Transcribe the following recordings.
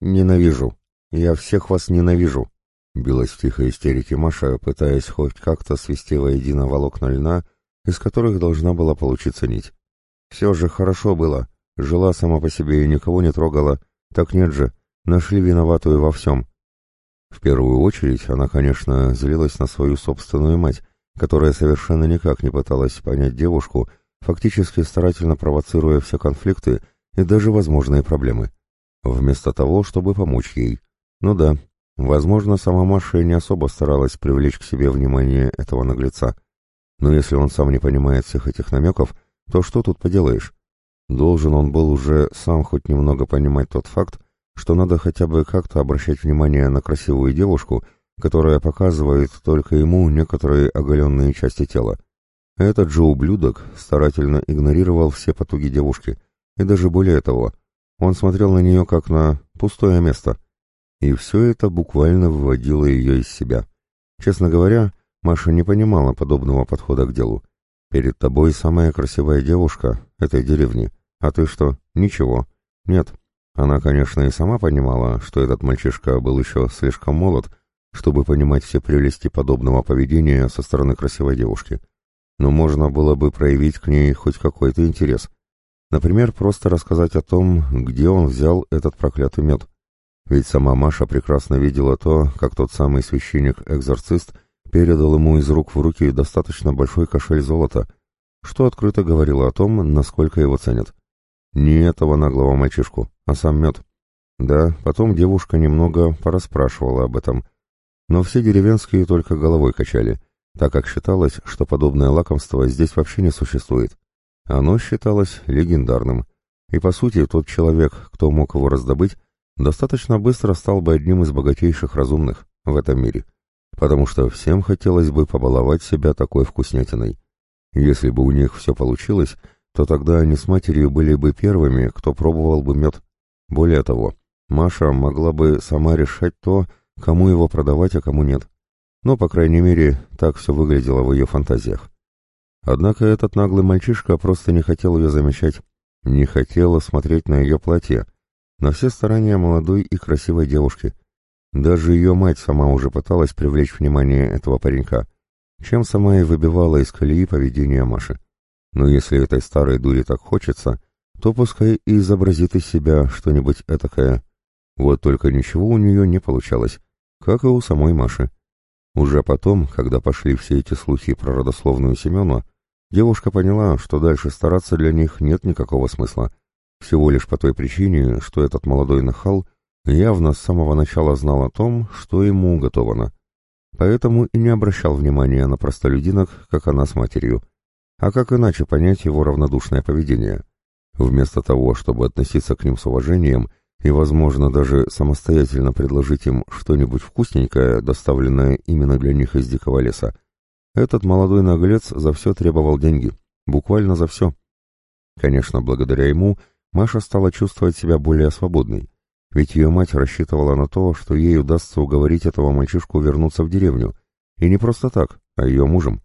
Ненавижу. Я всех вас ненавижу. Билась в тихой истерике Маша, пытаясь хоть как-то свести воедино волокна льна, из которых должна была получиться нить. Все же хорошо было. Жила сама по себе и никого не трогала. Так нет же, нашли виноватую во всем. В первую очередь она, конечно, злилась на свою собственную мать, которая совершенно никак не пыталась понять девушку, фактически старательно провоцируя все конфликты и даже возможные проблемы. Вместо того, чтобы помочь ей. Ну да, возможно, сама Маша не особо старалась привлечь к себе внимание этого наглеца. Но если он сам не понимает всех этих намеков, то что тут поделаешь? Должен он был уже сам хоть немного понимать тот факт, что надо хотя бы как-то обращать внимание на красивую девушку, которая показывает только ему некоторые оголенные части тела. Этот же ублюдок старательно игнорировал все потуги девушки, и даже более того, он смотрел на нее как на пустое место. И все это буквально выводило ее из себя. Честно говоря, Маша не понимала подобного подхода к делу. Перед тобой самая красивая девушка этой деревни, а ты что, ничего? Нет, она, конечно, и сама понимала, что этот мальчишка был еще слишком молод, чтобы понимать все прелести подобного поведения со стороны красивой девушки. Но можно было бы проявить к ней хоть какой-то интерес. Например, просто рассказать о том, где он взял этот проклятый мед. Ведь сама Маша прекрасно видела то, как тот самый священник-экзорцист передал ему из рук в руки достаточно большой кошель золота, что открыто говорило о том, насколько его ценят. Не этого наглого мальчишку, а сам мед. Да, потом девушка немного порасспрашивала об этом, но все деревенские только головой качали, так как считалось, что подобное лакомство здесь вообще не существует. Оно считалось легендарным, и по сути тот человек, кто мог его раздобыть, достаточно быстро стал бы одним из богатейших разумных в этом мире, потому что всем хотелось бы побаловать себя такой вкуснятиной. Если бы у них все получилось, то тогда они с матерью были бы первыми, кто пробовал бы мед. Более того, Маша могла бы сама решать то, кому его продавать, а кому нет. Но, по крайней мере, так все выглядело в ее фантазиях. Однако этот наглый мальчишка просто не хотел ее замечать, не хотел смотреть на ее платье, на все старания молодой и красивой девушки. Даже ее мать сама уже пыталась привлечь внимание этого паренька, чем сама и выбивала из колеи поведение Маши. Но если этой старой дуре так хочется, то пускай и изобразит из себя что-нибудь этакое. Вот только ничего у нее не получалось, как и у самой Маши. Уже потом, когда пошли все эти слухи про родословную Семена, девушка поняла, что дальше стараться для них нет никакого смысла. Всего лишь по той причине, что этот молодой нахал явно с самого начала знал о том, что ему уготовано. Поэтому и не обращал внимания на простолюдинок, как она с матерью. А как иначе понять его равнодушное поведение? Вместо того, чтобы относиться к ним с уважением и, возможно, даже самостоятельно предложить им что-нибудь вкусненькое, доставленное именно для них из дикого леса, этот молодой наглец за все требовал деньги, буквально за все. Конечно, благодаря ему Маша стала чувствовать себя более свободной, ведь ее мать рассчитывала на то, что ей удастся уговорить этого мальчишку вернуться в деревню, и не просто так, а ее мужем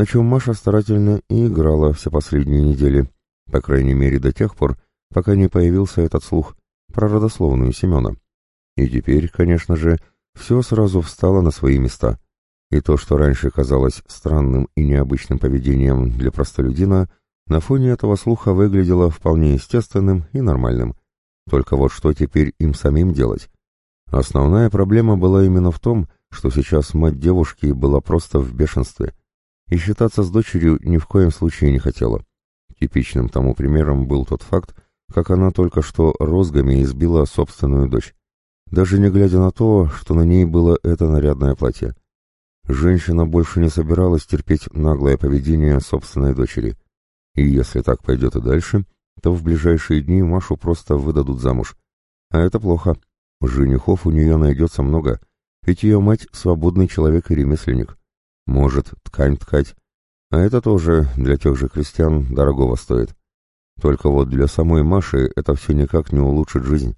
на чем Маша старательно и играла все последние недели, по крайней мере до тех пор, пока не появился этот слух про родословную Семена. И теперь, конечно же, все сразу встало на свои места. И то, что раньше казалось странным и необычным поведением для простолюдина, на фоне этого слуха выглядело вполне естественным и нормальным. Только вот что теперь им самим делать? Основная проблема была именно в том, что сейчас мать девушки была просто в бешенстве и считаться с дочерью ни в коем случае не хотела. Типичным тому примером был тот факт, как она только что розгами избила собственную дочь, даже не глядя на то, что на ней было это нарядное платье. Женщина больше не собиралась терпеть наглое поведение собственной дочери. И если так пойдет и дальше, то в ближайшие дни Машу просто выдадут замуж. А это плохо. Женихов у нее найдется много, ведь ее мать свободный человек и ремесленник может ткань ткать, а это тоже для тех же крестьян дорогого стоит. Только вот для самой Маши это все никак не улучшит жизнь.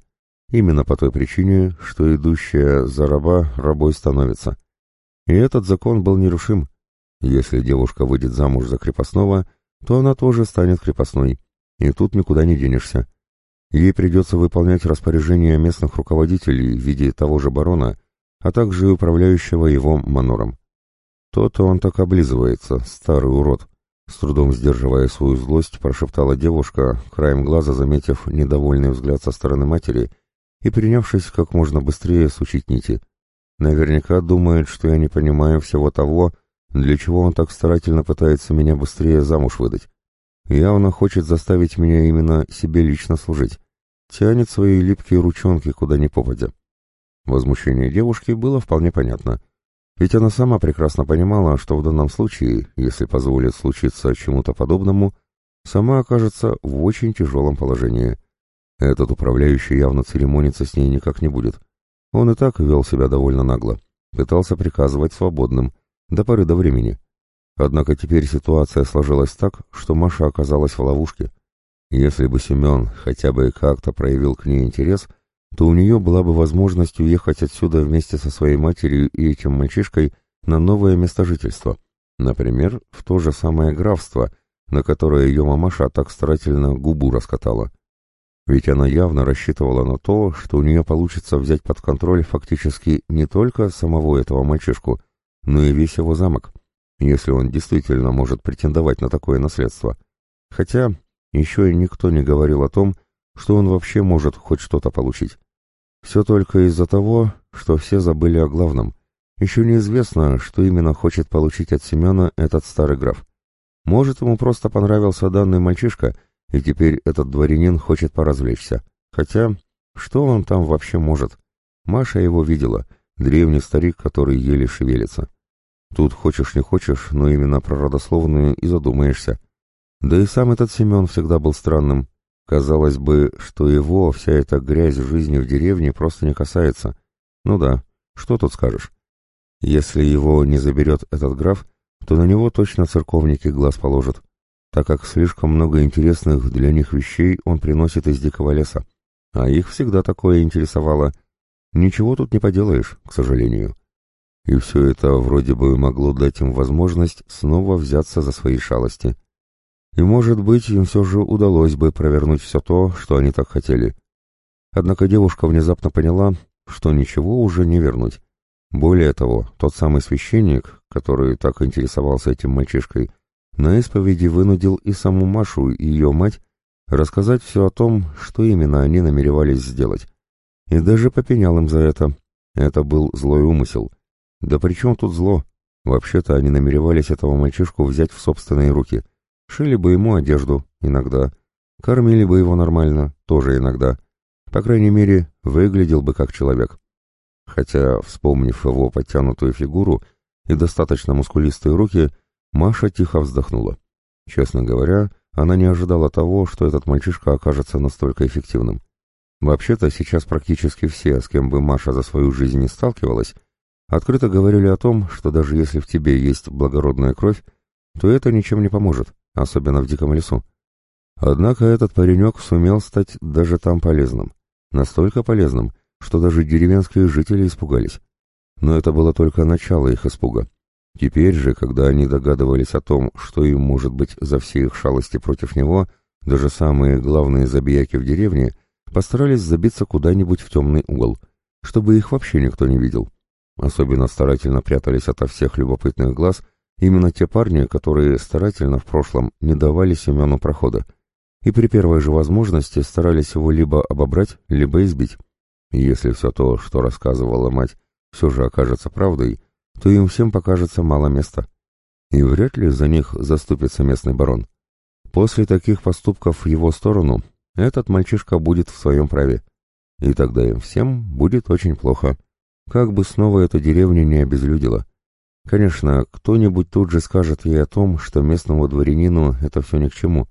Именно по той причине, что идущая за раба рабой становится. И этот закон был нерушим. Если девушка выйдет замуж за крепостного, то она тоже станет крепостной, и тут никуда не денешься. Ей придется выполнять распоряжения местных руководителей в виде того же барона, а также управляющего его манором. То-то он так облизывается, старый урод. С трудом сдерживая свою злость, прошептала девушка, краем глаза заметив недовольный взгляд со стороны матери и принявшись как можно быстрее сучить нити. Наверняка думает, что я не понимаю всего того, для чего он так старательно пытается меня быстрее замуж выдать. Явно хочет заставить меня именно себе лично служить. Тянет свои липкие ручонки куда ни попадя. Возмущение девушки было вполне понятно. Ведь она сама прекрасно понимала, что в данном случае, если позволит случиться чему-то подобному, сама окажется в очень тяжелом положении. Этот управляющий явно церемониться с ней никак не будет. Он и так вел себя довольно нагло, пытался приказывать свободным, до поры до времени. Однако теперь ситуация сложилась так, что Маша оказалась в ловушке. Если бы Семен хотя бы как-то проявил к ней интерес, то у нее была бы возможность уехать отсюда вместе со своей матерью и этим мальчишкой на новое место жительства. Например, в то же самое графство, на которое ее мамаша так старательно губу раскатала. Ведь она явно рассчитывала на то, что у нее получится взять под контроль фактически не только самого этого мальчишку, но и весь его замок, если он действительно может претендовать на такое наследство. Хотя еще и никто не говорил о том, что он вообще может хоть что-то получить. Все только из-за того, что все забыли о главном. Еще неизвестно, что именно хочет получить от Семена этот старый граф. Может, ему просто понравился данный мальчишка — и теперь этот дворянин хочет поразвлечься. Хотя, что он там вообще может? Маша его видела, древний старик, который еле шевелится. Тут хочешь не хочешь, но именно про родословную и задумаешься. Да и сам этот Семен всегда был странным. Казалось бы, что его вся эта грязь жизни в деревне просто не касается. Ну да, что тут скажешь? Если его не заберет этот граф, то на него точно церковники глаз положат так как слишком много интересных для них вещей он приносит из дикого леса, а их всегда такое интересовало. Ничего тут не поделаешь, к сожалению. И все это вроде бы могло дать им возможность снова взяться за свои шалости. И, может быть, им все же удалось бы провернуть все то, что они так хотели. Однако девушка внезапно поняла, что ничего уже не вернуть. Более того, тот самый священник, который так интересовался этим мальчишкой, на исповеди вынудил и саму Машу, и ее мать рассказать все о том, что именно они намеревались сделать. И даже попенял им за это. Это был злой умысел. Да при чем тут зло? Вообще-то они намеревались этого мальчишку взять в собственные руки. Шили бы ему одежду, иногда. Кормили бы его нормально, тоже иногда. По крайней мере, выглядел бы как человек. Хотя, вспомнив его подтянутую фигуру и достаточно мускулистые руки, Маша тихо вздохнула. Честно говоря, она не ожидала того, что этот мальчишка окажется настолько эффективным. Вообще-то сейчас практически все, с кем бы Маша за свою жизнь не сталкивалась, открыто говорили о том, что даже если в тебе есть благородная кровь, то это ничем не поможет, особенно в диком лесу. Однако этот паренек сумел стать даже там полезным. Настолько полезным, что даже деревенские жители испугались. Но это было только начало их испуга. Теперь же, когда они догадывались о том, что им может быть за все их шалости против него, даже самые главные забияки в деревне постарались забиться куда-нибудь в темный угол, чтобы их вообще никто не видел. Особенно старательно прятались ото всех любопытных глаз именно те парни, которые старательно в прошлом не давали Семену прохода, и при первой же возможности старались его либо обобрать, либо избить. если все то, что рассказывала мать, все же окажется правдой, то им всем покажется мало места. И вряд ли за них заступится местный барон. После таких поступков в его сторону этот мальчишка будет в своем праве. И тогда им всем будет очень плохо. Как бы снова эта деревня не обезлюдила. Конечно, кто-нибудь тут же скажет ей о том, что местному дворянину это все ни к чему.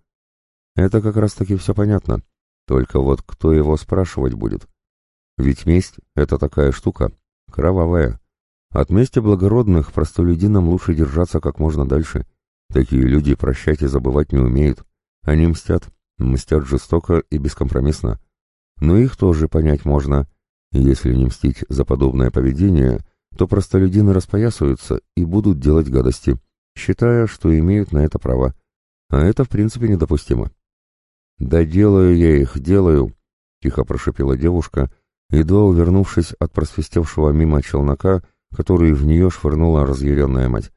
Это как раз-таки все понятно. Только вот кто его спрашивать будет? Ведь месть — это такая штука, кровавая. От мести благородных простолюдинам лучше держаться как можно дальше. Такие люди прощать и забывать не умеют. Они мстят, мстят жестоко и бескомпромиссно. Но их тоже понять можно. Если не мстить за подобное поведение, то простолюдины распоясываются и будут делать гадости, считая, что имеют на это право. А это в принципе недопустимо. «Да делаю я их, делаю», — тихо прошипела девушка, едва увернувшись от просвистевшего мимо челнока, который в нее швырнула разъяренная мать.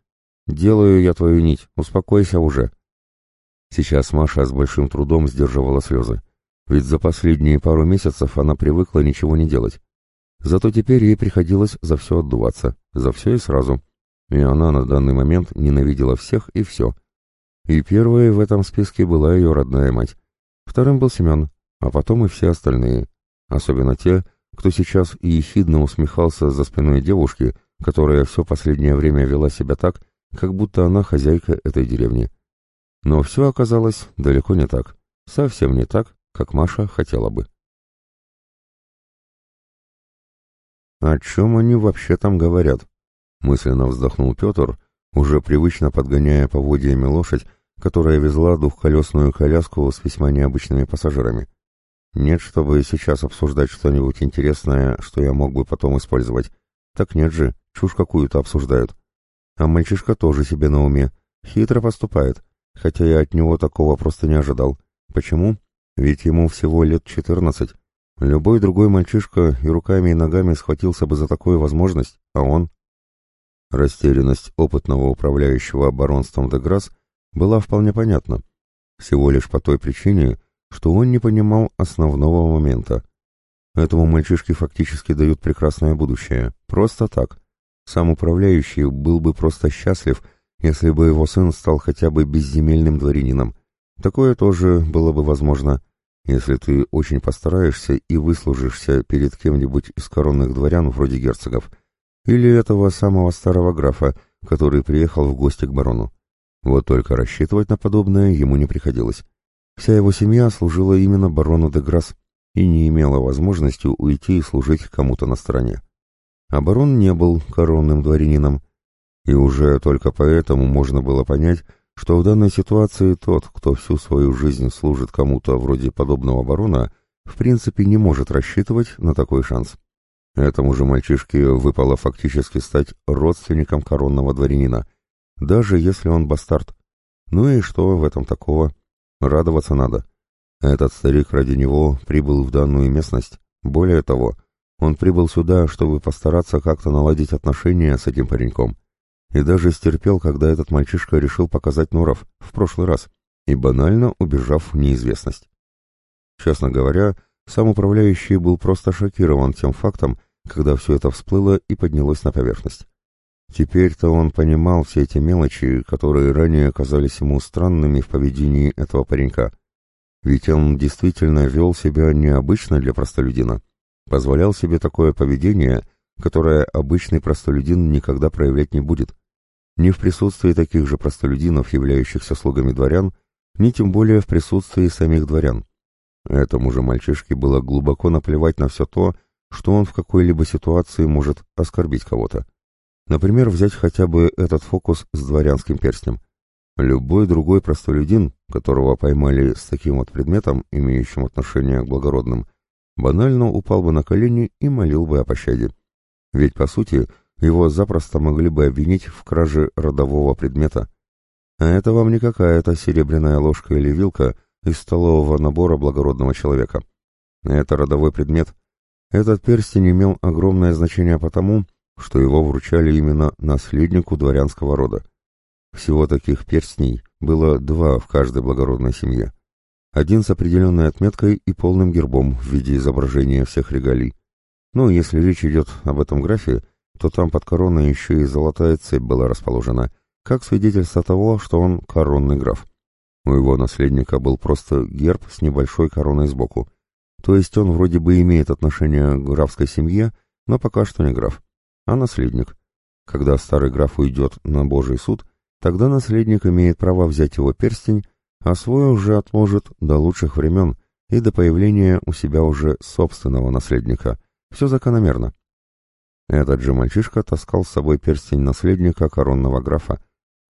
«Делаю я твою нить, успокойся уже». Сейчас Маша с большим трудом сдерживала слезы, ведь за последние пару месяцев она привыкла ничего не делать. Зато теперь ей приходилось за все отдуваться, за все и сразу. И она на данный момент ненавидела всех и все. И первой в этом списке была ее родная мать. Вторым был Семен, а потом и все остальные. Особенно те, кто сейчас ехидно усмехался за спиной девушки, которая все последнее время вела себя так, как будто она хозяйка этой деревни. Но все оказалось далеко не так. Совсем не так, как Маша хотела бы. «О чем они вообще там говорят?» — мысленно вздохнул Петр, уже привычно подгоняя поводьями лошадь, которая везла двухколесную коляску с весьма необычными пассажирами. Нет, чтобы сейчас обсуждать что-нибудь интересное, что я мог бы потом использовать. Так нет же, чушь какую-то обсуждают. А мальчишка тоже себе на уме, хитро поступает, хотя я от него такого просто не ожидал. Почему? Ведь ему всего лет четырнадцать, Любой другой мальчишка и руками и ногами схватился бы за такую возможность, а он... Растерянность опытного управляющего оборонством Деграсс была вполне понятна, всего лишь по той причине, что он не понимал основного момента. Этому мальчишке фактически дают прекрасное будущее, просто так. Сам управляющий был бы просто счастлив, если бы его сын стал хотя бы безземельным дворянином. Такое тоже было бы возможно, если ты очень постараешься и выслужишься перед кем-нибудь из коронных дворян вроде герцогов, или этого самого старого графа, который приехал в гости к барону. Вот только рассчитывать на подобное ему не приходилось. Вся его семья служила именно барону де Грасс и не имела возможности уйти и служить кому-то на стороне. А барон не был коронным дворянином, и уже только поэтому можно было понять, что в данной ситуации тот, кто всю свою жизнь служит кому-то вроде подобного барона, в принципе не может рассчитывать на такой шанс. Этому же мальчишке выпало фактически стать родственником коронного дворянина, даже если он бастард. Ну и что в этом такого? Радоваться надо. Этот старик ради него прибыл в данную местность. Более того, он прибыл сюда, чтобы постараться как-то наладить отношения с этим пареньком и даже стерпел, когда этот мальчишка решил показать Норов в прошлый раз и банально убежав в неизвестность. Честно говоря, сам управляющий был просто шокирован тем фактом, когда все это всплыло и поднялось на поверхность. Теперь-то он понимал все эти мелочи, которые ранее казались ему странными в поведении этого паренька. Ведь он действительно вел себя необычно для простолюдина, позволял себе такое поведение, которое обычный простолюдин никогда проявлять не будет ни в присутствии таких же простолюдинов, являющихся слугами дворян, ни тем более в присутствии самих дворян. Этому же мальчишке было глубоко наплевать на все то, что он в какой-либо ситуации может оскорбить кого-то. Например, взять хотя бы этот фокус с дворянским перстнем. Любой другой простолюдин, которого поймали с таким вот предметом, имеющим отношение к благородным, банально упал бы на колени и молил бы о пощаде. Ведь, по сути, его запросто могли бы обвинить в краже родового предмета. А это вам не какая-то серебряная ложка или вилка из столового набора благородного человека. Это родовой предмет. Этот перстень имел огромное значение потому, что его вручали именно наследнику дворянского рода. Всего таких перстней было два в каждой благородной семье. Один с определенной отметкой и полным гербом в виде изображения всех регалий. Ну, если речь идет об этом графе, то там под короной еще и золотая цепь была расположена, как свидетельство того, что он коронный граф. У его наследника был просто герб с небольшой короной сбоку. То есть он вроде бы имеет отношение к графской семье, но пока что не граф, а наследник. Когда старый граф уйдет на Божий суд, тогда наследник имеет право взять его перстень, а свой уже отложит до лучших времен и до появления у себя уже собственного наследника. Все закономерно. Этот же мальчишка таскал с собой перстень наследника коронного графа,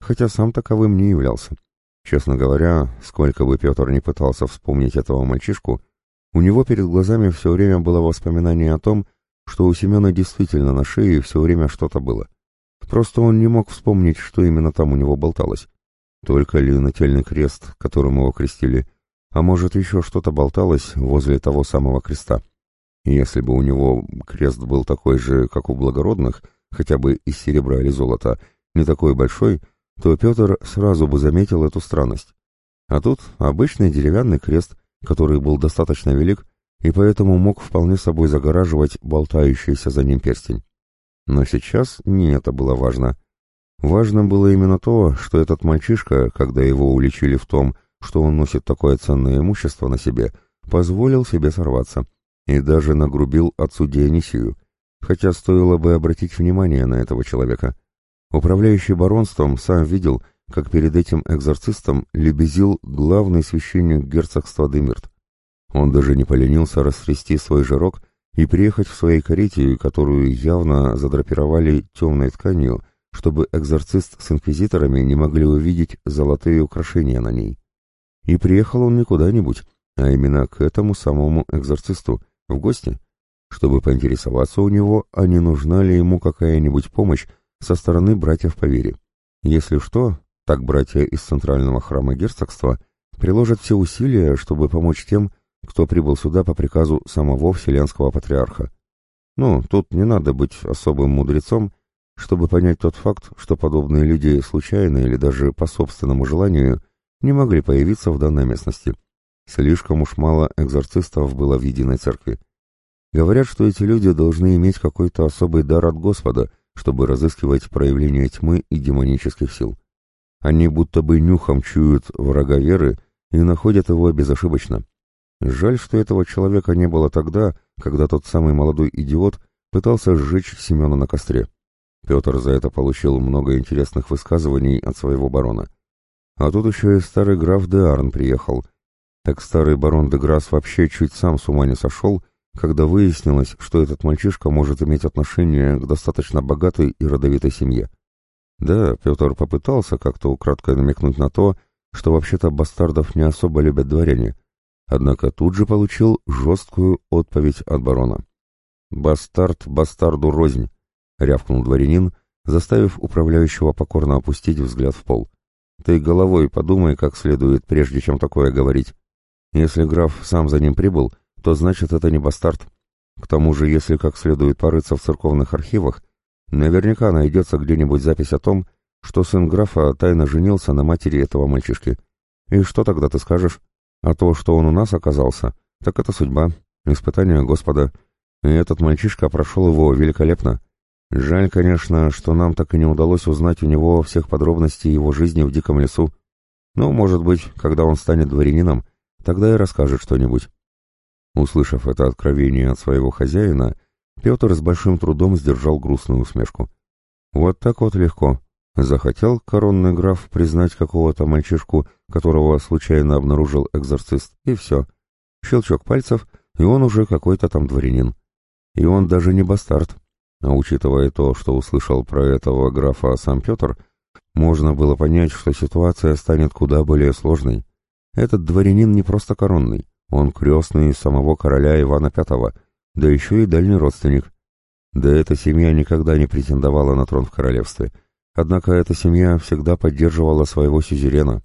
хотя сам таковым не являлся. Честно говоря, сколько бы Петр не пытался вспомнить этого мальчишку, у него перед глазами все время было воспоминание о том, что у Семена действительно на шее все время что-то было. Просто он не мог вспомнить, что именно там у него болталось. Только ли нательный крест, которым его крестили, а может еще что-то болталось возле того самого креста. если бы у него крест был такой же, как у благородных, хотя бы из серебра или золота, не такой большой, то Петр сразу бы заметил эту странность. А тут обычный деревянный крест, который был достаточно велик и поэтому мог вполне собой загораживать болтающийся за ним перстень. Но сейчас не это было важно. Важно было именно то, что этот мальчишка, когда его уличили в том, что он носит такое ценное имущество на себе, позволил себе сорваться и даже нагрубил отцу Дионисию, хотя стоило бы обратить внимание на этого человека. Управляющий баронством сам видел, как перед этим экзорцистом лебезил главный священник герцогства Демирт. Он даже не поленился растрясти свой жирок и приехать в своей карете, которую явно задрапировали темной тканью, чтобы экзорцист с инквизиторами не могли увидеть золотые украшения на ней. И приехал он не куда-нибудь, а именно к этому самому экзорцисту, в гости, чтобы поинтересоваться у него, а не нужна ли ему какая-нибудь помощь со стороны братьев по вере. Если что, так братья из центрального храма герцогства приложат все усилия, чтобы помочь тем, кто прибыл сюда по приказу самого Вселенского Патриарха. Ну, тут не надо быть особым мудрецом, чтобы понять тот факт, что подобные люди случайно или даже по собственному желанию не могли появиться в данной местности. Слишком уж мало экзорцистов было в единой церкви. Говорят, что эти люди должны иметь какой-то особый дар от Господа, чтобы разыскивать проявления тьмы и демонических сил. Они будто бы нюхом чуют врага веры и находят его безошибочно. Жаль, что этого человека не было тогда, когда тот самый молодой идиот пытался сжечь Семена на костре. Петр за это получил много интересных высказываний от своего барона. А тут еще и старый граф де Арн приехал. Так старый барон де Грасс вообще чуть сам с ума не сошел, когда выяснилось, что этот мальчишка может иметь отношение к достаточно богатой и родовитой семье. Да, Петр попытался как-то украдкой намекнуть на то, что вообще-то бастардов не особо любят дворяне, однако тут же получил жесткую отповедь от барона. «Бастард бастарду рознь», — рявкнул дворянин, заставив управляющего покорно опустить взгляд в пол. «Ты головой подумай как следует, прежде чем такое говорить. Если граф сам за ним прибыл, то значит это не бастард. К тому же, если как следует порыться в церковных архивах, наверняка найдется где-нибудь запись о том, что сын графа тайно женился на матери этого мальчишки. И что тогда ты скажешь?» А то, что он у нас оказался, так это судьба, испытание Господа. И этот мальчишка прошел его великолепно. Жаль, конечно, что нам так и не удалось узнать у него всех подробностей его жизни в диком лесу. Но, может быть, когда он станет дворянином, тогда и расскажет что-нибудь. Услышав это откровение от своего хозяина, Петр с большим трудом сдержал грустную усмешку. Вот так вот легко. Захотел коронный граф признать какого-то мальчишку, которого случайно обнаружил экзорцист, и все. Щелчок пальцев, и он уже какой-то там дворянин. И он даже не бастард. А учитывая то, что услышал про этого графа сам Петр, можно было понять, что ситуация станет куда более сложной. Этот дворянин не просто коронный, он крестный самого короля Ивана V, да еще и дальний родственник. Да эта семья никогда не претендовала на трон в королевстве — Однако эта семья всегда поддерживала своего сюзерена,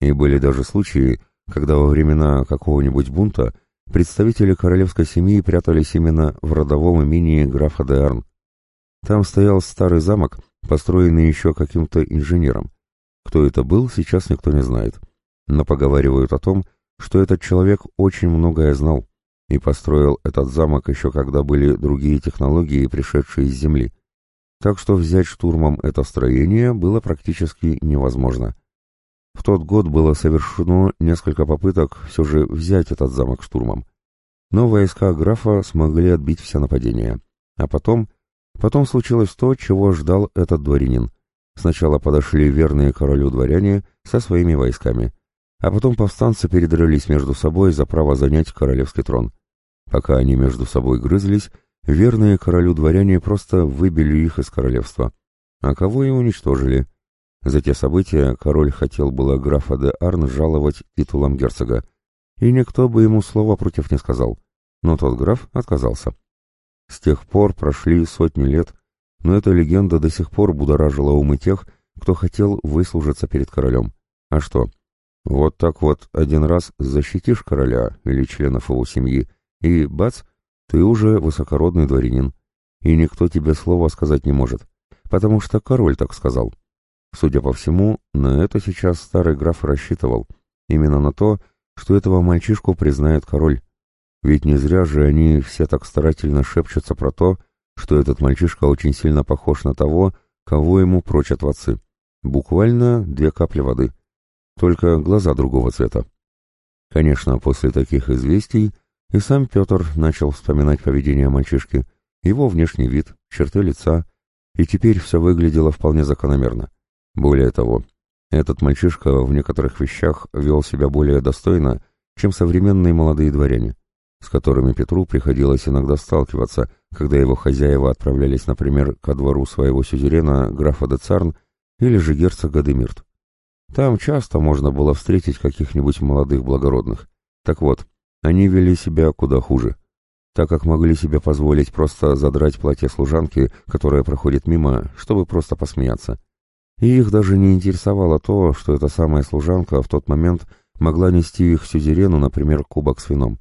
и были даже случаи, когда во времена какого-нибудь бунта представители королевской семьи прятались именно в родовом имении графа де. Там стоял старый замок, построенный еще каким-то инженером. Кто это был, сейчас никто не знает. Но поговаривают о том, что этот человек очень многое знал и построил этот замок еще когда были другие технологии, пришедшие из Земли так что взять штурмом это строение было практически невозможно. В тот год было совершено несколько попыток все же взять этот замок штурмом. Но войска графа смогли отбить все нападения. А потом... Потом случилось то, чего ждал этот дворянин. Сначала подошли верные королю дворяне со своими войсками, а потом повстанцы передрались между собой за право занять королевский трон. Пока они между собой грызлись, Верные королю дворяне просто выбили их из королевства, а кого и уничтожили. За те события король хотел было графа де Арн жаловать титулом герцога, и никто бы ему слова против не сказал, но тот граф отказался. С тех пор прошли сотни лет, но эта легенда до сих пор будоражила умы тех, кто хотел выслужиться перед королем. А что? Вот так вот один раз защитишь короля или членов его семьи, и, бац, ты уже высокородный дворянин, и никто тебе слова сказать не может, потому что король так сказал. Судя по всему, на это сейчас старый граф рассчитывал, именно на то, что этого мальчишку признает король. Ведь не зря же они все так старательно шепчутся про то, что этот мальчишка очень сильно похож на того, кого ему прочат в отцы. Буквально две капли воды. Только глаза другого цвета. Конечно, после таких известий и сам Петр начал вспоминать поведение мальчишки, его внешний вид, черты лица, и теперь все выглядело вполне закономерно. Более того, этот мальчишка в некоторых вещах вел себя более достойно, чем современные молодые дворяне, с которыми Петру приходилось иногда сталкиваться, когда его хозяева отправлялись, например, ко двору своего сюзерена графа де Царн или же герцога де Мирт. Там часто можно было встретить каких-нибудь молодых благородных. Так вот, они вели себя куда хуже, так как могли себе позволить просто задрать платье служанки, которая проходит мимо, чтобы просто посмеяться. И их даже не интересовало то, что эта самая служанка в тот момент могла нести их сюзерену, например, кубок с вином.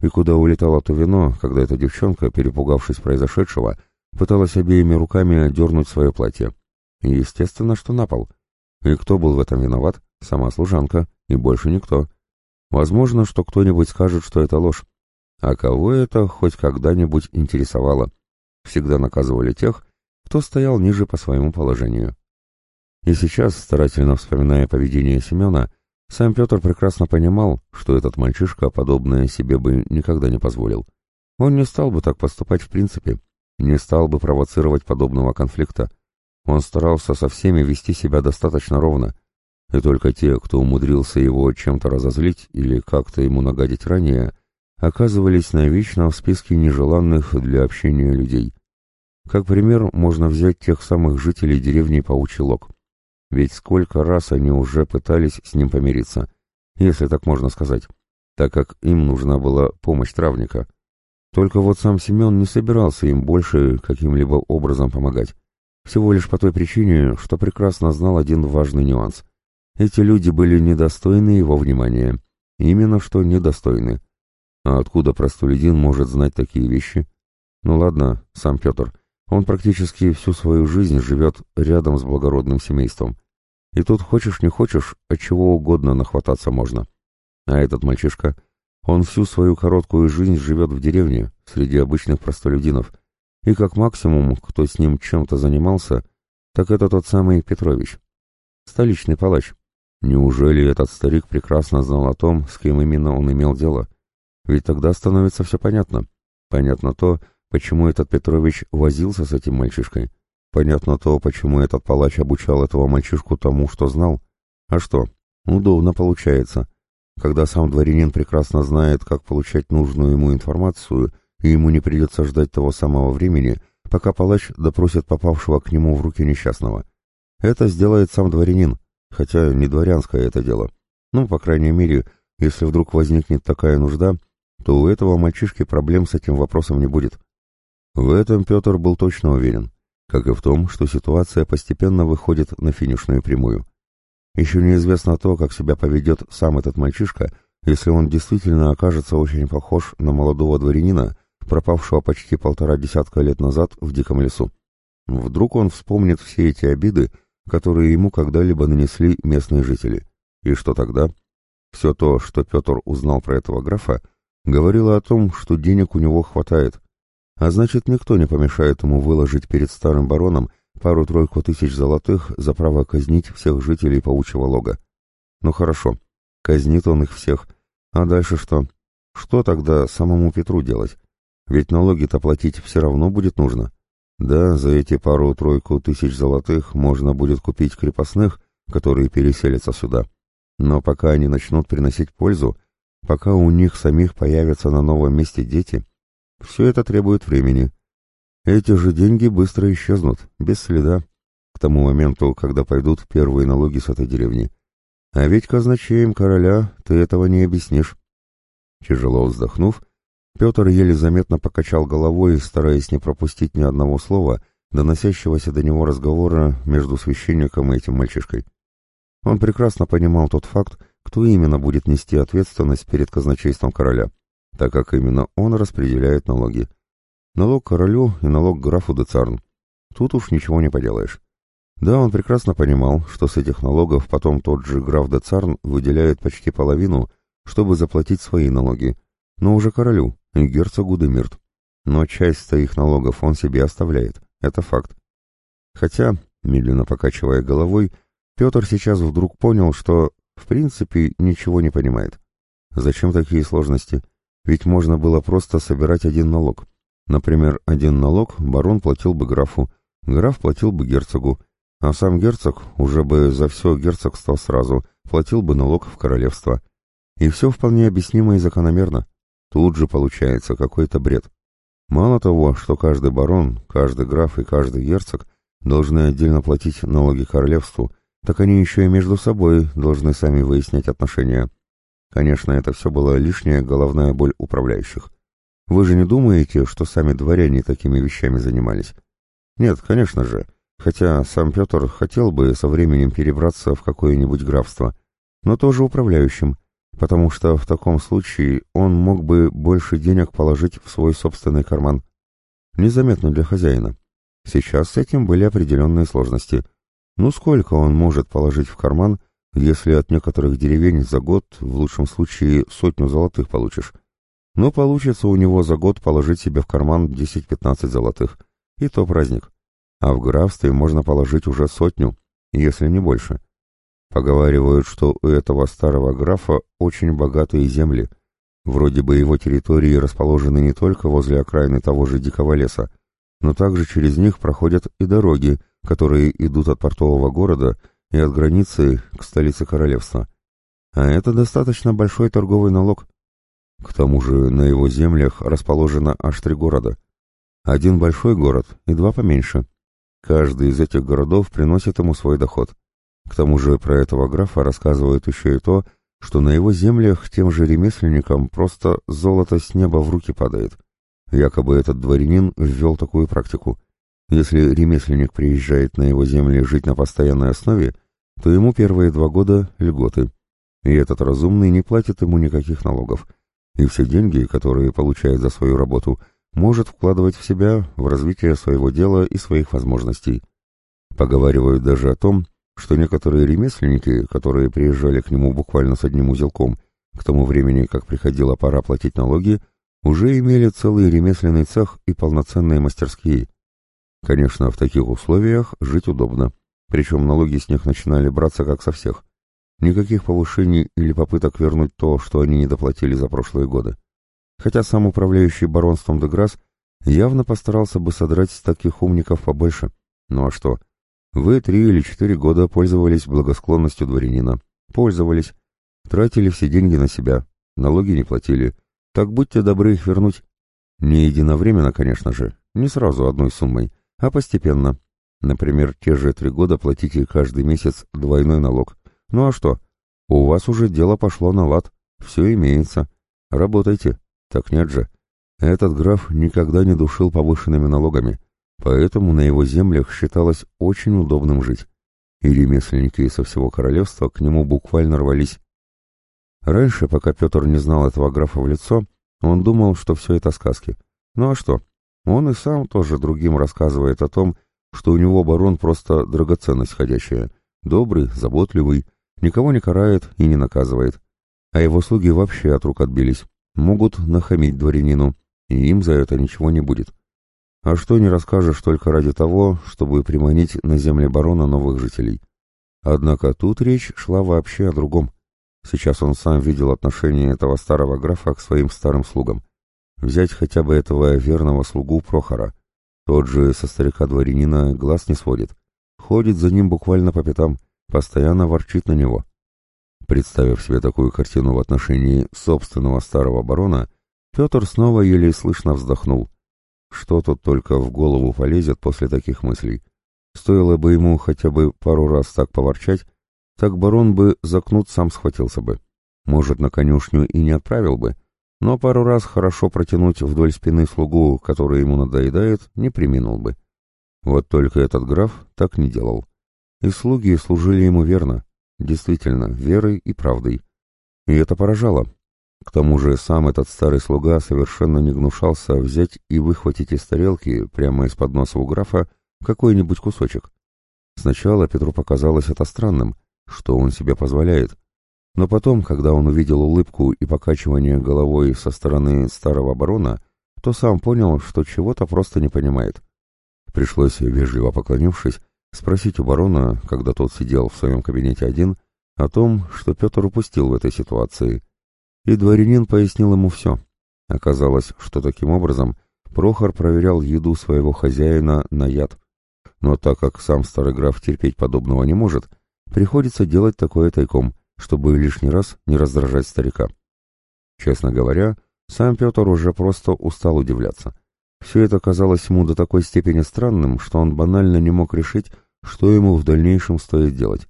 И куда улетало то вино, когда эта девчонка, перепугавшись произошедшего, пыталась обеими руками дернуть свое платье. Естественно, что на пол. И кто был в этом виноват? Сама служанка, и больше никто. Возможно, что кто-нибудь скажет, что это ложь. А кого это хоть когда-нибудь интересовало? Всегда наказывали тех, кто стоял ниже по своему положению. И сейчас, старательно вспоминая поведение Семена, сам Петр прекрасно понимал, что этот мальчишка подобное себе бы никогда не позволил. Он не стал бы так поступать в принципе, не стал бы провоцировать подобного конфликта. Он старался со всеми вести себя достаточно ровно, и только те, кто умудрился его чем-то разозлить или как-то ему нагадить ранее, оказывались навечно в списке нежеланных для общения людей. Как пример, можно взять тех самых жителей деревни Паучий. Ведь сколько раз они уже пытались с ним помириться, если так можно сказать, так как им нужна была помощь травника. Только вот сам Семен не собирался им больше каким-либо образом помогать. Всего лишь по той причине, что прекрасно знал один важный нюанс. Эти люди были недостойны его внимания. Именно что недостойны. А откуда простолюдин может знать такие вещи? Ну ладно, сам Петр. Он практически всю свою жизнь живет рядом с благородным семейством. И тут хочешь не хочешь, от чего угодно нахвататься можно. А этот мальчишка, он всю свою короткую жизнь живет в деревне, среди обычных простолюдинов. И как максимум, кто с ним чем-то занимался, так это тот самый Петрович. Столичный палач, Неужели этот старик прекрасно знал о том, с кем именно он имел дело? Ведь тогда становится все понятно. Понятно то, почему этот Петрович возился с этим мальчишкой. Понятно то, почему этот палач обучал этого мальчишку тому, что знал. А что? Удобно получается. Когда сам дворянин прекрасно знает, как получать нужную ему информацию, и ему не придется ждать того самого времени, пока палач допросит попавшего к нему в руки несчастного. Это сделает сам дворянин, Хотя не дворянское это дело. Ну, по крайней мере, если вдруг возникнет такая нужда, то у этого мальчишки проблем с этим вопросом не будет. В этом Петр был точно уверен, как и в том, что ситуация постепенно выходит на финишную прямую. Еще неизвестно то, как себя поведет сам этот мальчишка, если он действительно окажется очень похож на молодого дворянина, пропавшего почти полтора десятка лет назад в диком лесу. Вдруг он вспомнит все эти обиды, которые ему когда-либо нанесли местные жители. И что тогда? Все то, что Петр узнал про этого графа, говорило о том, что денег у него хватает, а значит, никто не помешает ему выложить перед старым бароном пару-тройку тысяч золотых за право казнить всех жителей паучьего лога. Ну хорошо, казнит он их всех, а дальше что? Что тогда самому Петру делать? Ведь налоги-то платить все равно будет нужно. Да, за эти пару-тройку тысяч золотых можно будет купить крепостных, которые переселятся сюда. Но пока они начнут приносить пользу, пока у них самих появятся на новом месте дети, все это требует времени. Эти же деньги быстро исчезнут, без следа, к тому моменту, когда пойдут первые налоги с этой деревни. А ведь казначеем короля ты этого не объяснишь. Тяжело вздохнув, Петр еле заметно покачал головой, стараясь не пропустить ни одного слова, доносящегося до него разговора между священником и этим мальчишкой. Он прекрасно понимал тот факт, кто именно будет нести ответственность перед казначейством короля, так как именно он распределяет налоги. Налог королю и налог графу де Царн. Тут уж ничего не поделаешь. Да, он прекрасно понимал, что с этих налогов потом тот же граф де Царн выделяет почти половину, чтобы заплатить свои налоги, но уже королю и герцогу де Мирт. Но часть своих налогов он себе оставляет, это факт. Хотя, медленно покачивая головой, Петр сейчас вдруг понял, что, в принципе, ничего не понимает. Зачем такие сложности? Ведь можно было просто собирать один налог. Например, один налог барон платил бы графу, граф платил бы герцогу, а сам герцог уже бы за все герцогство сразу платил бы налог в королевство. И все вполне объяснимо и закономерно. Тут же получается какой-то бред. Мало того, что каждый барон, каждый граф и каждый герцог должны отдельно платить налоги королевству, так они еще и между собой должны сами выяснять отношения. Конечно, это все была лишняя головная боль управляющих. Вы же не думаете, что сами дворяне такими вещами занимались? Нет, конечно же, хотя сам Петр хотел бы со временем перебраться в какое-нибудь графство, но тоже управляющим, потому что в таком случае он мог бы больше денег положить в свой собственный карман. Незаметно для хозяина. Сейчас с этим были определенные сложности. Ну сколько он может положить в карман, если от некоторых деревень за год, в лучшем случае, сотню золотых получишь? Но получится у него за год положить себе в карман 10-15 золотых. И то праздник а в графстве можно положить уже сотню, если не больше. Поговаривают, что у этого старого графа очень богатые земли. Вроде бы его территории расположены не только возле окраины того же дикого леса, но также через них проходят и дороги, которые идут от портового города и от границы к столице королевства. А это достаточно большой торговый налог. К тому же на его землях расположено аж три города. Один большой город и два поменьше – Каждый из этих городов приносит ему свой доход. К тому же про этого графа рассказывают еще и то, что на его землях тем же ремесленникам просто золото с неба в руки падает. Якобы этот дворянин ввел такую практику. Если ремесленник приезжает на его земли жить на постоянной основе, то ему первые два года льготы. И этот разумный не платит ему никаких налогов. И все деньги, которые получает за свою работу – может вкладывать в себя, в развитие своего дела и своих возможностей. Поговаривают даже о том, что некоторые ремесленники, которые приезжали к нему буквально с одним узелком, к тому времени, как приходила пора платить налоги, уже имели целый ремесленный цех и полноценные мастерские. Конечно, в таких условиях жить удобно, причем налоги с них начинали браться как со всех. Никаких повышений или попыток вернуть то, что они недоплатили за прошлые годы хотя сам управляющий баронством Деграсс явно постарался бы содрать с таких умников побольше. Ну а что? Вы три или четыре года пользовались благосклонностью дворянина. Пользовались. Тратили все деньги на себя. Налоги не платили. Так будьте добры их вернуть. Не единовременно, конечно же. Не сразу одной суммой, а постепенно. Например, те же три года платите каждый месяц двойной налог. Ну а что? У вас уже дело пошло на лад. Все имеется. Работайте. Так нет же. Этот граф никогда не душил повышенными налогами, поэтому на его землях считалось очень удобным жить. И ремесленники со всего королевства к нему буквально рвались. Раньше, пока Петр не знал этого графа в лицо, он думал, что все это сказки. Ну а что? Он и сам тоже другим рассказывает о том, что у него барон просто драгоценность ходящая, добрый, заботливый, никого не карает и не наказывает. А его слуги вообще от рук отбились могут нахамить дворянину, и им за это ничего не будет. А что не расскажешь только ради того, чтобы приманить на земле барона новых жителей. Однако тут речь шла вообще о другом. Сейчас он сам видел отношение этого старого графа к своим старым слугам. Взять хотя бы этого верного слугу Прохора. Тот же со старика-дворянина глаз не сводит. Ходит за ним буквально по пятам, постоянно ворчит на него. Представив себе такую картину в отношении собственного старого барона, Петр снова еле слышно вздохнул. Что тут только в голову полезет после таких мыслей? Стоило бы ему хотя бы пару раз так поворчать, так барон бы закнут сам схватился бы. Может, на конюшню и не отправил бы, но пару раз хорошо протянуть вдоль спины слугу, который ему надоедает, не приминул бы. Вот только этот граф так не делал. И слуги служили ему верно, Действительно, верой и правдой. И это поражало. К тому же сам этот старый слуга совершенно не гнушался взять и выхватить из тарелки прямо из-под носа у графа какой-нибудь кусочек. Сначала Петру показалось это странным, что он себе позволяет. Но потом, когда он увидел улыбку и покачивание головой со стороны старого барона, то сам понял, что чего-то просто не понимает. Пришлось, вежливо поклонившись, спросить у барона, когда тот сидел в своем кабинете один, о том, что Петр упустил в этой ситуации. И дворянин пояснил ему все. Оказалось, что таким образом Прохор проверял еду своего хозяина на яд. Но так как сам старый граф терпеть подобного не может, приходится делать такое тайком, чтобы лишний раз не раздражать старика. Честно говоря, сам Петр уже просто устал удивляться. Все это казалось ему до такой степени странным, что он банально не мог решить, что ему в дальнейшем стоит делать.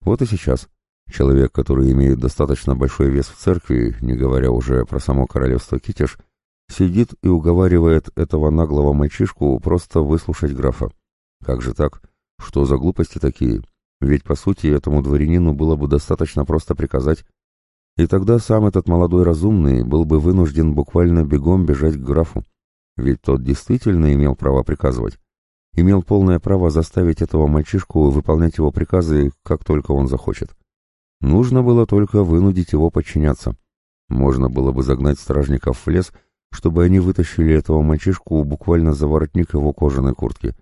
Вот и сейчас. Человек, который имеет достаточно большой вес в церкви, не говоря уже про само королевство Китиш, сидит и уговаривает этого наглого мальчишку просто выслушать графа. Как же так? Что за глупости такие? Ведь, по сути, этому дворянину было бы достаточно просто приказать. И тогда сам этот молодой разумный был бы вынужден буквально бегом бежать к графу. Ведь тот действительно имел право приказывать. Имел полное право заставить этого мальчишку выполнять его приказы, как только он захочет. Нужно было только вынудить его подчиняться. Можно было бы загнать стражников в лес, чтобы они вытащили этого мальчишку буквально за воротник его кожаной куртки,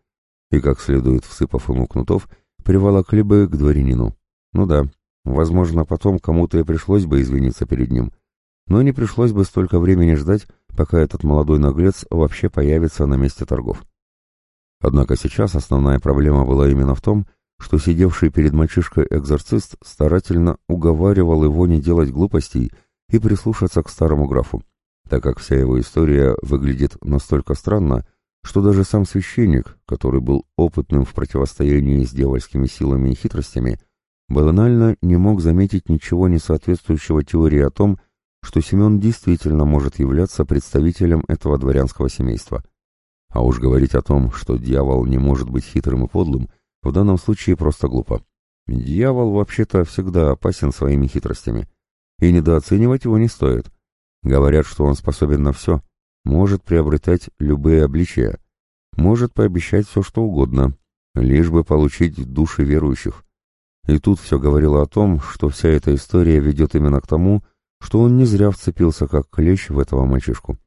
и, как следует всыпав ему кнутов, приволокли бы к дворянину. Ну да, возможно, потом кому-то и пришлось бы извиниться перед ним, но не пришлось бы столько времени ждать, пока этот молодой наглец вообще появится на месте торгов. Однако сейчас основная проблема была именно в том, что сидевший перед мальчишкой экзорцист старательно уговаривал его не делать глупостей и прислушаться к старому графу, так как вся его история выглядит настолько странно, что даже сам священник, который был опытным в противостоянии с дьявольскими силами и хитростями, банально не мог заметить ничего не соответствующего теории о том, что Семен действительно может являться представителем этого дворянского семейства. А уж говорить о том, что дьявол не может быть хитрым и подлым, в данном случае просто глупо. Дьявол вообще-то всегда опасен своими хитростями. И недооценивать его не стоит. Говорят, что он способен на все, может приобретать любые обличия, может пообещать все что угодно, лишь бы получить души верующих. И тут все говорило о том, что вся эта история ведет именно к тому, что он не зря вцепился как клещ в этого мальчишку.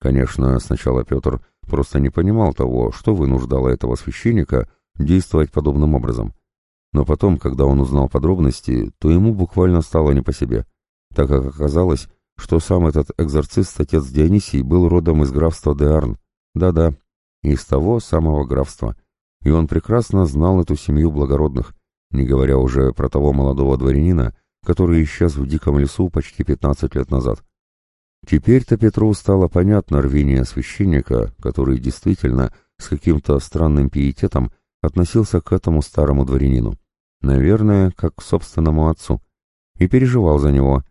Конечно, сначала Петр просто не понимал того, что вынуждало этого священника действовать подобным образом. Но потом, когда он узнал подробности, то ему буквально стало не по себе, так как оказалось, что сам этот экзорцист, отец Дионисий, был родом из графства Деарн. Да-да, из того самого графства. И он прекрасно знал эту семью благородных, не говоря уже про того молодого дворянина, который исчез в диком лесу почти 15 лет назад. Теперь-то Петру стало понятно рвение священника, который действительно с каким-то странным пиететом относился к этому старому дворянину. Наверное, как к собственному отцу. И переживал за него.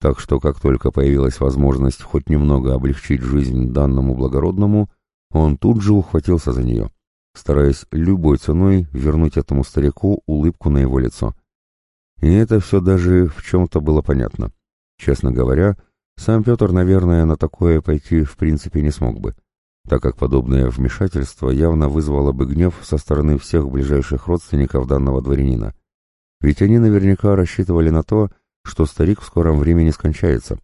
Так что, как только появилась возможность хоть немного облегчить жизнь данному благородному, он тут же ухватился за нее, стараясь любой ценой вернуть этому старику улыбку на его лицо. И это все даже в чем-то было понятно. Честно говоря, сам Петр, наверное, на такое пойти в принципе не смог бы, так как подобное вмешательство явно вызвало бы гнев со стороны всех ближайших родственников данного дворянина. Ведь они наверняка рассчитывали на то, что старик в скором времени скончается,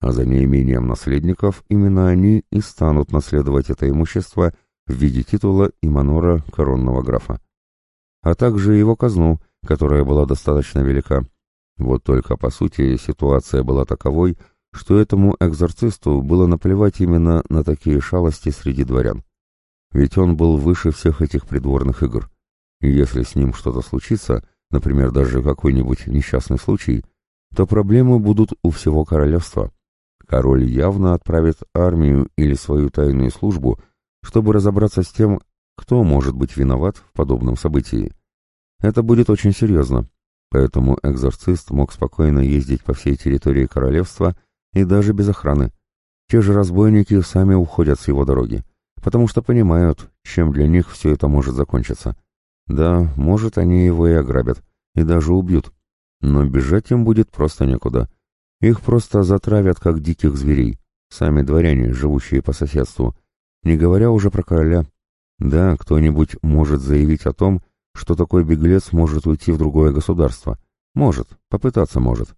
а за неимением наследников именно они и станут наследовать это имущество в виде титула и манора коронного графа. А также его казну, которая была достаточно велика. Вот только, по сути, ситуация была таковой, что этому экзорцисту было наплевать именно на такие шалости среди дворян. Ведь он был выше всех этих придворных игр. И если с ним что-то случится, например, даже какой-нибудь несчастный случай, то проблемы будут у всего королевства. Король явно отправит армию или свою тайную службу, чтобы разобраться с тем, кто может быть виноват в подобном событии. Это будет очень серьезно, поэтому экзорцист мог спокойно ездить по всей территории королевства и даже без охраны. Те же разбойники сами уходят с его дороги, потому что понимают, чем для них все это может закончиться. Да, может, они его и ограбят, и даже убьют, но бежать им будет просто некуда. Их просто затравят, как диких зверей, сами дворяне, живущие по соседству, не говоря уже про короля. Да, кто-нибудь может заявить о том, что такой беглец может уйти в другое государство. Может, попытаться может.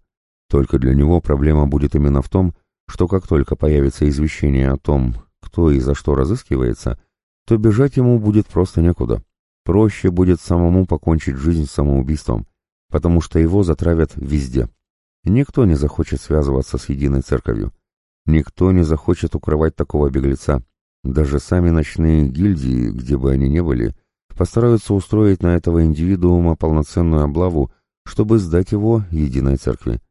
Только для него проблема будет именно в том, что как только появится извещение о том, кто и за что разыскивается, то бежать ему будет просто некуда. Проще будет самому покончить жизнь самоубийством, потому что его затравят везде. Никто не захочет связываться с единой церковью. Никто не захочет укрывать такого беглеца. Даже сами ночные гильдии, где бы они ни были, постараются устроить на этого индивидуума полноценную облаву, чтобы сдать его единой церкви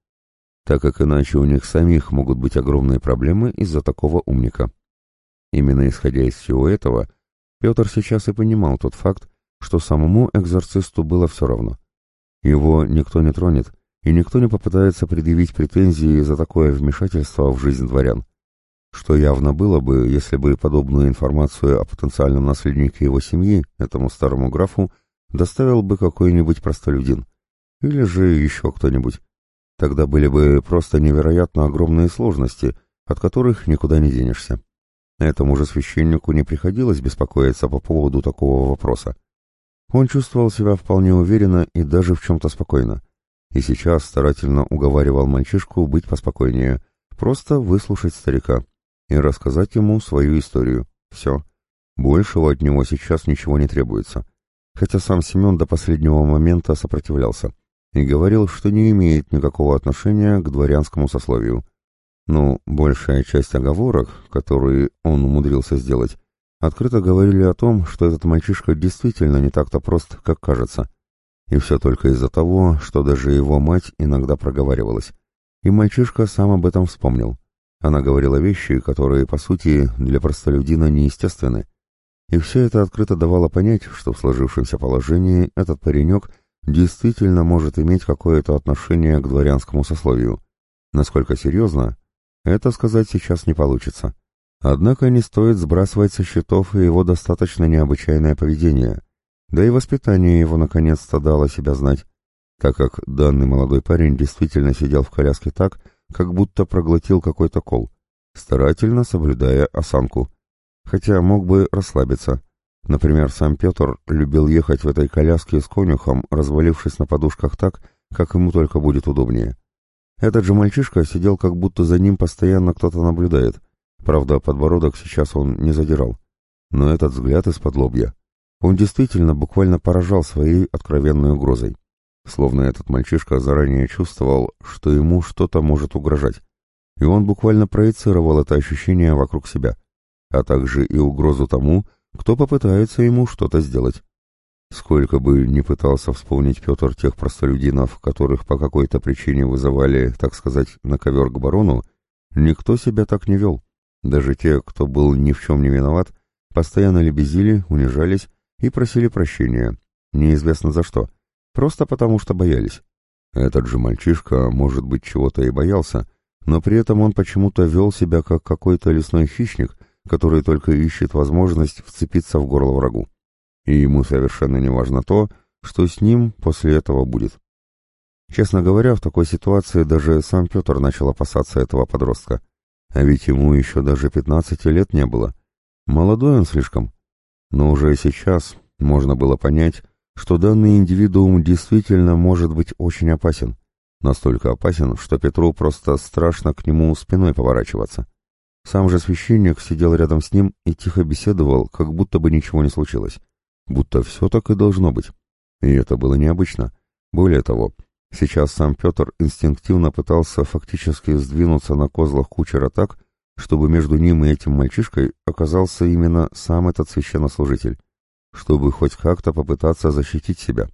так как иначе у них самих могут быть огромные проблемы из-за такого умника. Именно исходя из всего этого, Петр сейчас и понимал тот факт, что самому экзорцисту было все равно. Его никто не тронет, и никто не попытается предъявить претензии за такое вмешательство в жизнь дворян. Что явно было бы, если бы подобную информацию о потенциальном наследнике его семьи, этому старому графу, доставил бы какой-нибудь простолюдин. Или же еще кто-нибудь. Тогда были бы просто невероятно огромные сложности, от которых никуда не денешься. Этому же священнику не приходилось беспокоиться по поводу такого вопроса. Он чувствовал себя вполне уверенно и даже в чем-то спокойно. И сейчас старательно уговаривал мальчишку быть поспокойнее, просто выслушать старика и рассказать ему свою историю. Все. Большего от него сейчас ничего не требуется. Хотя сам Семен до последнего момента сопротивлялся и говорил, что не имеет никакого отношения к дворянскому сословию. Но большая часть оговорок, которые он умудрился сделать, открыто говорили о том, что этот мальчишка действительно не так-то прост, как кажется. И все только из-за того, что даже его мать иногда проговаривалась. И мальчишка сам об этом вспомнил. Она говорила вещи, которые, по сути, для простолюдина неестественны. И все это открыто давало понять, что в сложившемся положении этот паренек – действительно может иметь какое-то отношение к дворянскому сословию. Насколько серьезно, это сказать сейчас не получится. Однако не стоит сбрасывать со счетов и его достаточно необычайное поведение, да и воспитание его наконец-то дало себя знать, так как данный молодой парень действительно сидел в коляске так, как будто проглотил какой-то кол, старательно соблюдая осанку, хотя мог бы расслабиться, Например, сам Петр любил ехать в этой коляске с конюхом, развалившись на подушках так, как ему только будет удобнее. Этот же мальчишка сидел, как будто за ним постоянно кто-то наблюдает. Правда, подбородок сейчас он не задирал. Но этот взгляд из-под лобья. Он действительно буквально поражал своей откровенной угрозой. Словно этот мальчишка заранее чувствовал, что ему что-то может угрожать. И он буквально проецировал это ощущение вокруг себя, а также и угрозу тому, кто попытается ему что-то сделать. Сколько бы ни пытался вспомнить Петр тех простолюдинов, которых по какой-то причине вызывали, так сказать, на ковер к барону, никто себя так не вел. Даже те, кто был ни в чем не виноват, постоянно лебезили, унижались и просили прощения. Неизвестно за что. Просто потому, что боялись. Этот же мальчишка, может быть, чего-то и боялся, но при этом он почему-то вел себя как какой-то лесной хищник, который только ищет возможность вцепиться в горло врагу. И ему совершенно не важно то, что с ним после этого будет. Честно говоря, в такой ситуации даже сам Петр начал опасаться этого подростка. А ведь ему еще даже 15 лет не было. Молодой он слишком. Но уже сейчас можно было понять, что данный индивидуум действительно может быть очень опасен. Настолько опасен, что Петру просто страшно к нему спиной поворачиваться. Сам же священник сидел рядом с ним и тихо беседовал, как будто бы ничего не случилось. Будто все так и должно быть. И это было необычно. Более того, сейчас сам Петр инстинктивно пытался фактически сдвинуться на козлах кучера так, чтобы между ним и этим мальчишкой оказался именно сам этот священнослужитель, чтобы хоть как-то попытаться защитить себя,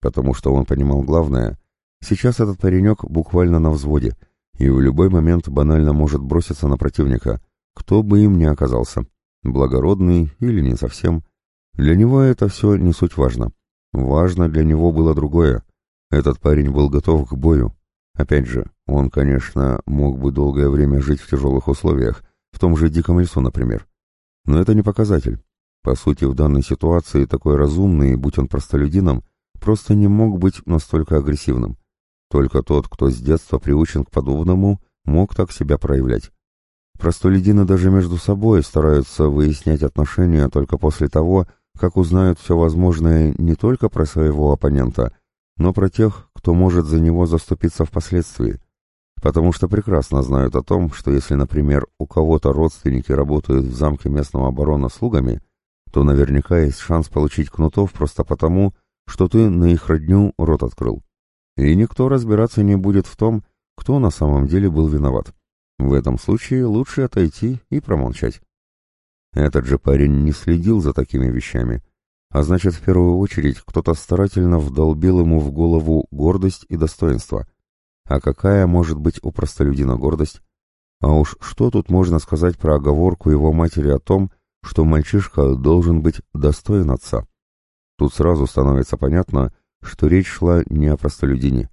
потому что он понимал главное. Сейчас этот паренек буквально на взводе, и в любой момент банально может броситься на противника, кто бы им ни оказался, благородный или не совсем. Для него это все не суть важно. Важно для него было другое. Этот парень был готов к бою. Опять же, он, конечно, мог бы долгое время жить в тяжелых условиях, в том же диком лесу, например. Но это не показатель. По сути, в данной ситуации такой разумный, будь он простолюдином, просто не мог быть настолько агрессивным. Только тот, кто с детства приучен к подобному, мог так себя проявлять. Простолюдины даже между собой стараются выяснять отношения только после того, как узнают все возможное не только про своего оппонента, но про тех, кто может за него заступиться впоследствии. Потому что прекрасно знают о том, что если, например, у кого-то родственники работают в замке местного барона слугами, то наверняка есть шанс получить кнутов просто потому, что ты на их родню рот открыл. И никто разбираться не будет в том, кто на самом деле был виноват. В этом случае лучше отойти и промолчать. Этот же парень не следил за такими вещами, а значит, в первую очередь, кто-то старательно вдолбил ему в голову гордость и достоинство. А какая может быть у простолюдина гордость? А уж что тут можно сказать про оговорку его матери о том, что мальчишка должен быть достоин отца? Тут сразу становится понятно, что речь шла не о простолюдине.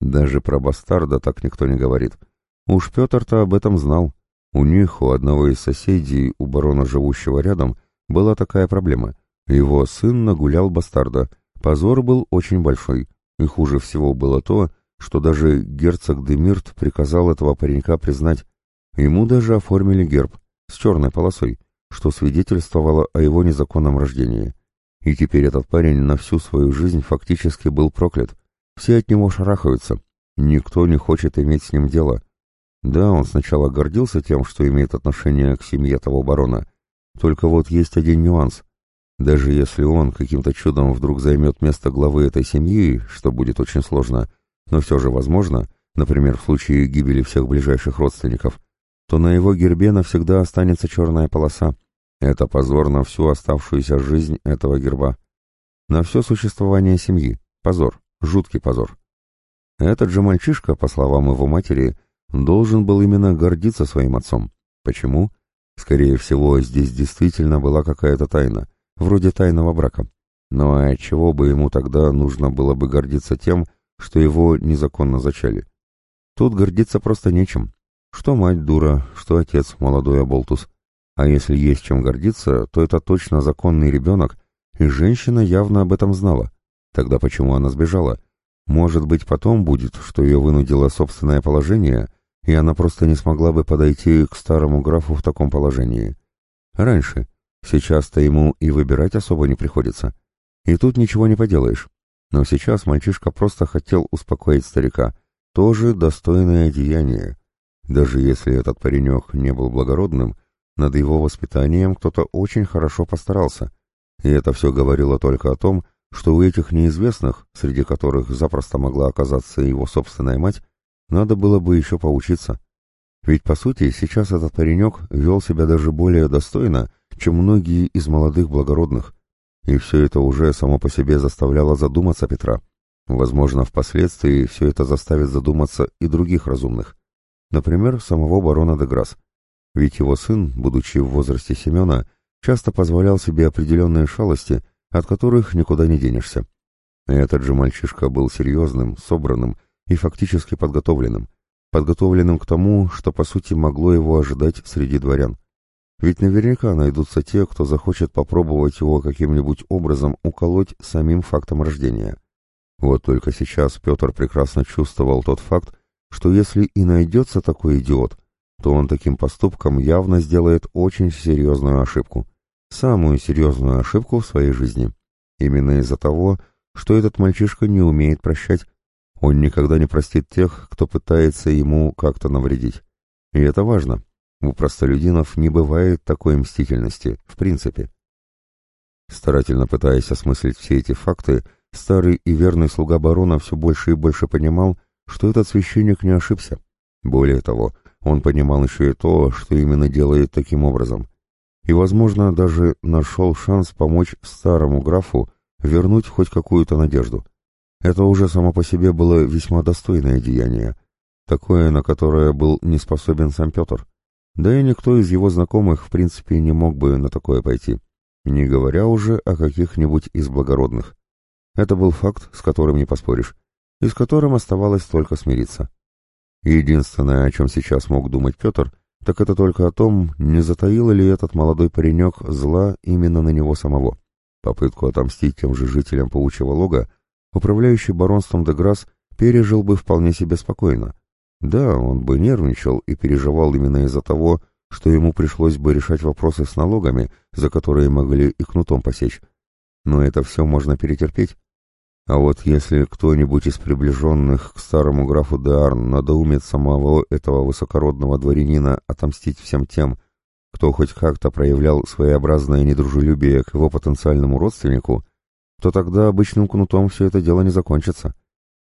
Даже про бастарда так никто не говорит. Уж Петр-то об этом знал. У них, у одного из соседей, у барона, живущего рядом, была такая проблема. Его сын нагулял бастарда. Позор был очень большой. И хуже всего было то, что даже герцог Демирт приказал этого паренька признать. Ему даже оформили герб с черной полосой, что свидетельствовало о его незаконном рождении. И теперь этот парень на всю свою жизнь фактически был проклят. Все от него шарахаются. Никто не хочет иметь с ним дело. Да, он сначала гордился тем, что имеет отношение к семье того барона. Только вот есть один нюанс. Даже если он каким-то чудом вдруг займет место главы этой семьи, что будет очень сложно, но все же возможно, например, в случае гибели всех ближайших родственников, то на его гербе навсегда останется черная полоса, это позор на всю оставшуюся жизнь этого герба. На все существование семьи. Позор. Жуткий позор. Этот же мальчишка, по словам его матери, должен был именно гордиться своим отцом. Почему? Скорее всего, здесь действительно была какая-то тайна, вроде тайного брака. Но чего бы ему тогда нужно было бы гордиться тем, что его незаконно зачали? Тут гордиться просто нечем. Что мать дура, что отец молодой оболтус. А если есть чем гордиться, то это точно законный ребенок, и женщина явно об этом знала. Тогда почему она сбежала? Может быть, потом будет, что ее вынудило собственное положение, и она просто не смогла бы подойти к старому графу в таком положении. Раньше. Сейчас-то ему и выбирать особо не приходится. И тут ничего не поделаешь. Но сейчас мальчишка просто хотел успокоить старика. Тоже достойное деяние. Даже если этот паренек не был благородным, над его воспитанием кто-то очень хорошо постарался, и это все говорило только о том, что у этих неизвестных, среди которых запросто могла оказаться его собственная мать, надо было бы еще поучиться. Ведь, по сути, сейчас этот паренек вел себя даже более достойно, чем многие из молодых благородных, и все это уже само по себе заставляло задуматься Петра. Возможно, впоследствии все это заставит задуматься и других разумных. Например, самого барона Деграсс. Ведь его сын, будучи в возрасте Семена, часто позволял себе определенные шалости, от которых никуда не денешься. Этот же мальчишка был серьезным, собранным и фактически подготовленным. Подготовленным к тому, что по сути могло его ожидать среди дворян. Ведь наверняка найдутся те, кто захочет попробовать его каким-нибудь образом уколоть самим фактом рождения. Вот только сейчас Петр прекрасно чувствовал тот факт, что если и найдется такой идиот, то он таким поступком явно сделает очень серьезную ошибку. Самую серьезную ошибку в своей жизни. Именно из-за того, что этот мальчишка не умеет прощать. Он никогда не простит тех, кто пытается ему как-то навредить. И это важно. У простолюдинов не бывает такой мстительности, в принципе. Старательно пытаясь осмыслить все эти факты, старый и верный слуга барона все больше и больше понимал, что этот священник не ошибся. Более того, он понимал еще и то, что именно делает таким образом. И, возможно, даже нашел шанс помочь старому графу вернуть хоть какую-то надежду. Это уже само по себе было весьма достойное деяние, такое, на которое был не способен сам Петр. Да и никто из его знакомых, в принципе, не мог бы на такое пойти, не говоря уже о каких-нибудь из благородных. Это был факт, с которым не поспоришь, и с которым оставалось только смириться. Единственное, о чем сейчас мог думать Петр, так это только о том, не затаил ли этот молодой паренек зла именно на него самого. Попытку отомстить тем же жителям паучьего лога управляющий баронством Деграсс пережил бы вполне себе спокойно. Да, он бы нервничал и переживал именно из-за того, что ему пришлось бы решать вопросы с налогами, за которые могли и кнутом посечь. Но это все можно перетерпеть. А вот если кто-нибудь из приближенных к старому графу Деарн надоумит самого этого высокородного дворянина отомстить всем тем, кто хоть как-то проявлял своеобразное недружелюбие к его потенциальному родственнику, то тогда обычным кнутом все это дело не закончится.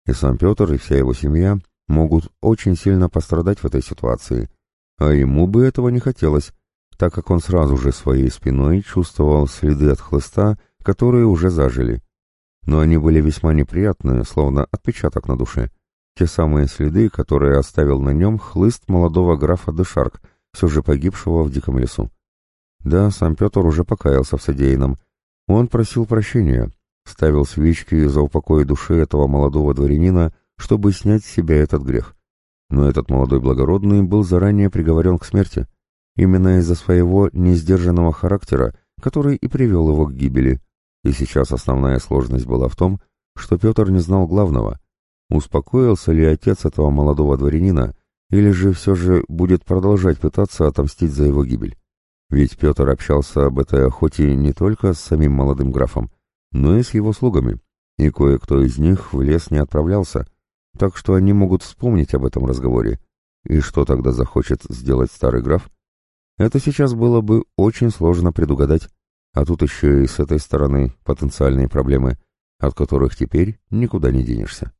И сам Петр, и вся его семья могут очень сильно пострадать в этой ситуации. А ему бы этого не хотелось, так как он сразу же своей спиной чувствовал следы от хлыста, которые уже зажили. Но они были весьма неприятные, словно отпечаток на душе. Те самые следы, которые оставил на нем хлыст молодого графа Дешарк, все же погибшего в диком лесу. Да, сам Петр уже покаялся в содеянном. Он просил прощения, ставил свечки за упокой души этого молодого дворянина, чтобы снять с себя этот грех. Но этот молодой благородный был заранее приговорен к смерти, именно из-за своего несдержанного характера, который и привел его к гибели. И сейчас основная сложность была в том, что Петр не знал главного. Успокоился ли отец этого молодого дворянина, или же все же будет продолжать пытаться отомстить за его гибель? Ведь Петр общался об этой охоте не только с самим молодым графом, но и с его слугами, и кое-кто из них в лес не отправлялся, так что они могут вспомнить об этом разговоре. И что тогда захочет сделать старый граф? Это сейчас было бы очень сложно предугадать, а тут еще и с этой стороны потенциальные проблемы, от которых теперь никуда не денешься.